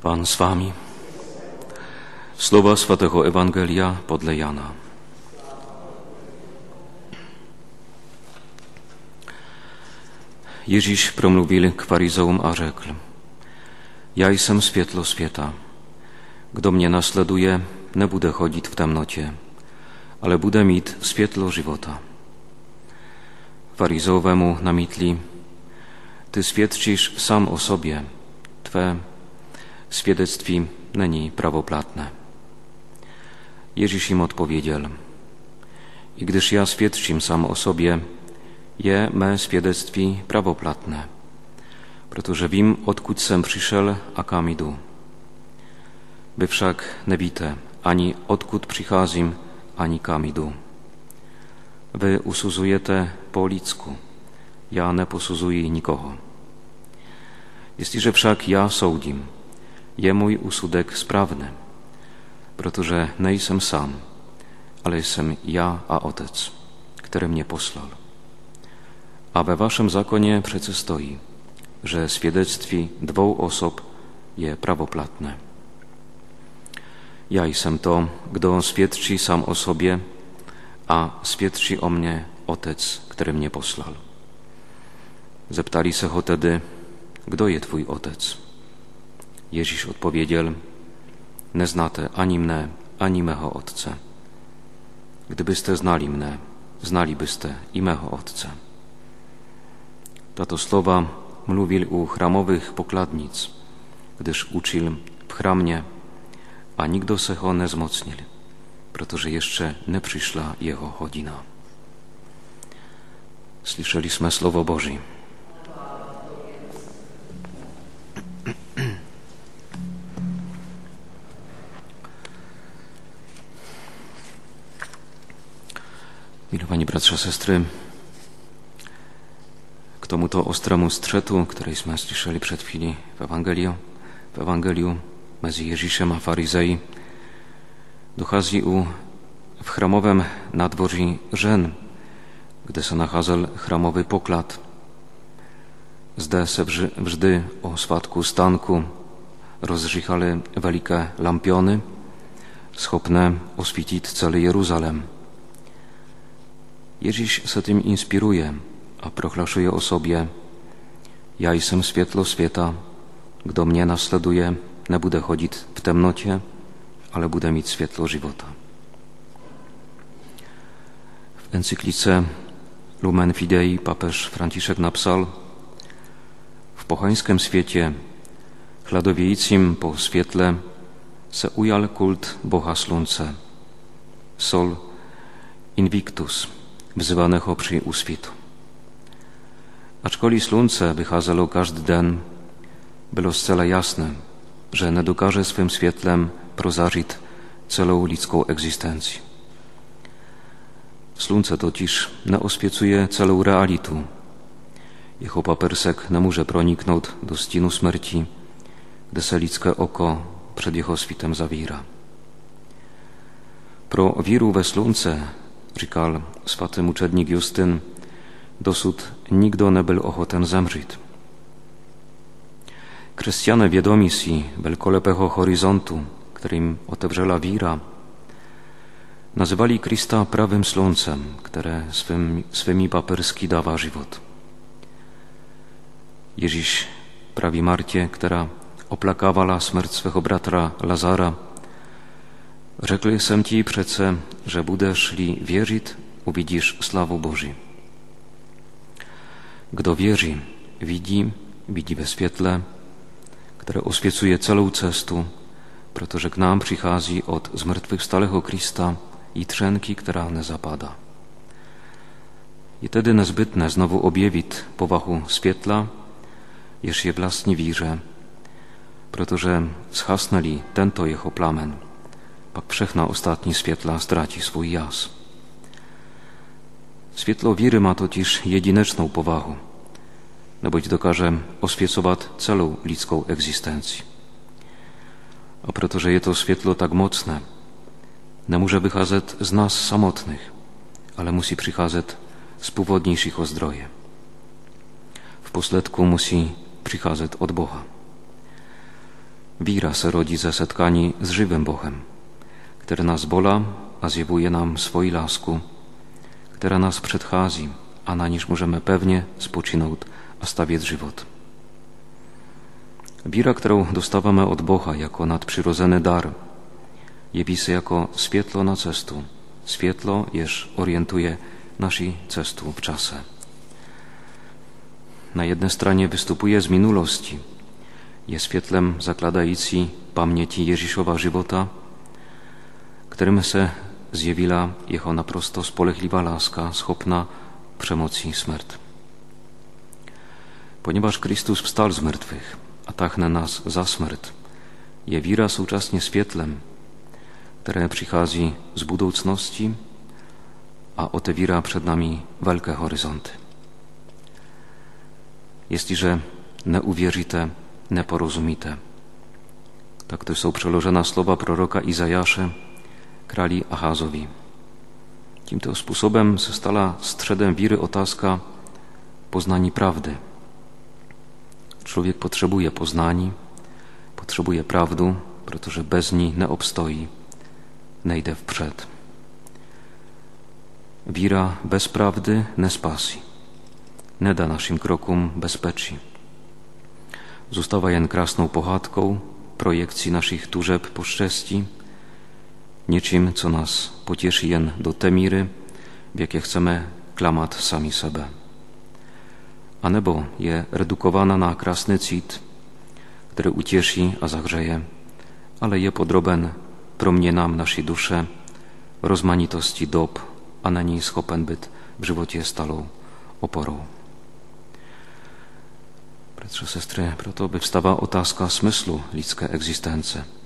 Pan z wami. Słowa Świętego Ewangelia podle Jana. Ježíš promluvil k faryzeum a řekl, Ja jsem světlo světa. Kdo mě nasleduje, nebude chodit v temnotě, ale bude mít světlo života. Faryzeowemu namítli, Ty świadczysz sam o sobie, Twe świadectwi není prawoplatne. Ježíš im odpowiedział, I gdyż ja świadczim sam o sobie, je mé świadectwi prawoplatne, protože vím, odkud jsem přišel a kam jdu. Vy však nevíte ani odkud přicházím, ani kam jdu. Vy usuzujete po lidsku, ja neposuzuji nikoho. Jestliže však ja soudím, je mój usudek sprawny, protože nejsem sam, ale jsem ja a Otec, który mnie poslal. A we waszym zakonie przece stoi, że świadectwi dwóch osób je prawoplatne. Ja jestem to, kto świadczy sam o sobie, a świadczy o mnie Otec, który mnie poslal. Zeptali se ho tedy, kdo je twój Otec? Ježíš odpowiedział, Neznáte ani mne, ani mého Otce. Gdybyste znali mne, znalibyste i mého Otce. Tato słowa mówił u chramowych pokladnic, gdyż uczył w chramie, a nikt se ho nezmocnil, protože jeszcze nie przyszła jego godzina. Słyszeliśmy Słowo Boże. Milowani bratrze, sestry, k tomuto ostremu strzetu, któryśmy słyszeli przed chwilą w Ewangeliu, w Ewangeliu między Ježíšem a faryzei, dochází u w chramowym nadworzy Żen, gdy se nacházel chramowy poklad. Zde se wżdy o swatku stanku rozżychali wielkie lampiony, schopne oswitić cały Jeruzalem. Ježíš se tym inspiruje a prohlašuje o sobie. Ja jestem światło świata, kto mnie nasleduje, nie bude chodzić w temnocie, ale bude mieć światło żywota. W encyklice Lumen Fidei papież Franciszek napisał W pochańskim świecie, chladowiejcim po świetle, se ujal kult Boha Slunce, Sol Invictus – wzywanego przy uswitu. Aczkolwiek slunce wycházelo każdy den, było zcela jasne, że nie dokaże swym świetlem prozażyć celą ludzką egzystencję. Slunce totiž neoswiecuje celą realitu. Jeho papersek nie może proniknąć do stinu śmierci, gdy se ludzkie oko przed jeho switem zawira. Pro wiru we slunce říkal svatý mučedník Justin, dosud nikdo nebyl ochoten zemřít. Křesťané vědomí si velkolepého horyzontu, kterým otevřela víra, nazywali Krista prawym słońcem, które swym, swymi paperski dawa żywot. Ježíš prawi Marcie, która oplakawała śmierć swego bratra Lazara, Řekl jsem ti přece, že budeš-li věřit, uvidíš slavu Boží. Kdo věří, widzi, widzi we świetle, które oświecuje całą cestu, protože k nám přichází od zmrtwychwstałego Krista i trzenki, która nie zapada. I tedy nezbytne znowu objawić powachu świetla, jeż je vlastní víře, protože schasnęli tento jeho plamen pak wszechna ostatni świetla straci swój jas. Świetlo wiry ma totiž jedineczną powahu, neboť dokaże oswiecować celą ludzką egzystencji. A protože je to świetlo tak mocne, nie może wycházet z nas samotnych, ale musi przycházet z původnějšího zdroje. W posledku musi przycházet od Boha. Víra se rodí ze setkání s živým Bohem, který nás bola a zjevuje nám svoji lásku, která nás předchází a na níž můžeme pevně spočinout a stavět život. Víra, którą dostawamy od Boha jako nadprzyrodzony dar, jewi się jako świetlo na cestu, świetlo, jeż orientuje nasi cestu w czasie. Na jednej stronie występuje z minulości, jest świetlem zakładający pamięci Jezisowa żywota, którym se zjawila jeho naprosto spolehliwa laska, schopna przemocy smrt. Ponieważ Chrystus wstał z martwych, a tachne nas za smrt, je wira současnie świetlem, które przychodzi z budoucnosti a otewira przed nami wielkie horyzonty. Jestliże nie uwierzyte, nie porozumite. Tak to są przełożone słowa proroka Izajasze, krali Achazowi. Tym to sposobem stala strzedem wiry otaska poznani prawdy. Człowiek potrzebuje poznani, potrzebuje prawdu, protože bez nie idę w przed. Wira bez prawdy nie spasi, nie da naszym krokom bezpeczi. Została jen krasną pohádką projekcji naszych tużeb po szczęści, niczym, co nas pocieszy jen do te miry, w jakie chcemy klamat sami sebe. A nebo je redukowana na krasny cit, który ucieszy, a zagrzeje, ale je podroben nam naszej dusze, rozmanitości dob, a na niej schopen byt w żywocie stalą oporą. Bratrze, sestry, proto by wstawała otázka smyslu ludzkiej egzystencji.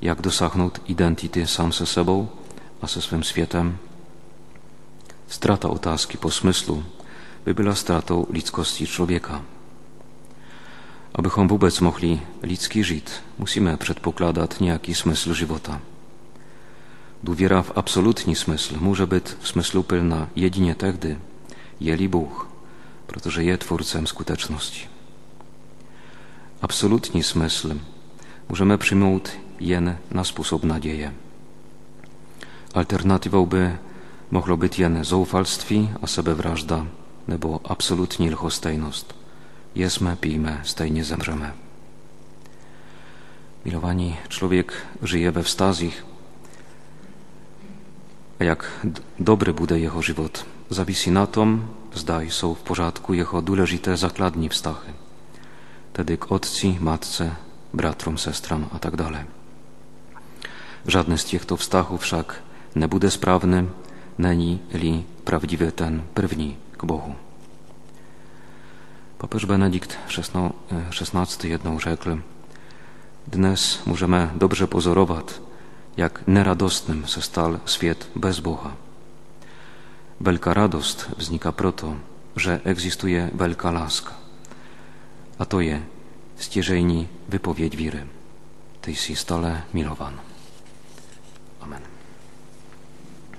Jak dosáhnout identity sam se sebou a se swym światem? Strata otázky po smyslu by byla stratą ludzkości człowieka. Abychom vůbec mohli lidsky žít, musíme předpokládat nějaký smysl života. Důvěra w absolutní smysl może być smysluplna jedynie wtedy, jeli Bóg, protože je twórcem skuteczności. Absolutní smysl możemy przyjąć jen na sposób nadzieję. Alternatywą by mogło być jen zoufalství a sebewrażda, nebo absolutní lhostejnost. Jesme, pijmy, stejnie zemrzemy. Milowani, człowiek żyje we wstazich, a jak dobry bude jeho żywot, zawisi na tom, zdaj są w porządku jeho důležité zakladní vztahy, tedy k otci, matce, bratrom, sestram a tak dalej. Żadny z těchto vztahów však nebude sprawny, není-li prawdziwy ten první k Bohu. Papież Benedykt XVI jedną rzekł, Dnes możemy dobrze pozorować, jak neradostnym se stal świat bez Boha. Wielka radość wznika proto, że egzystuje wielka laska, a to je stieżejni wypowiedź wiry. Ty si stale milowan. Amén.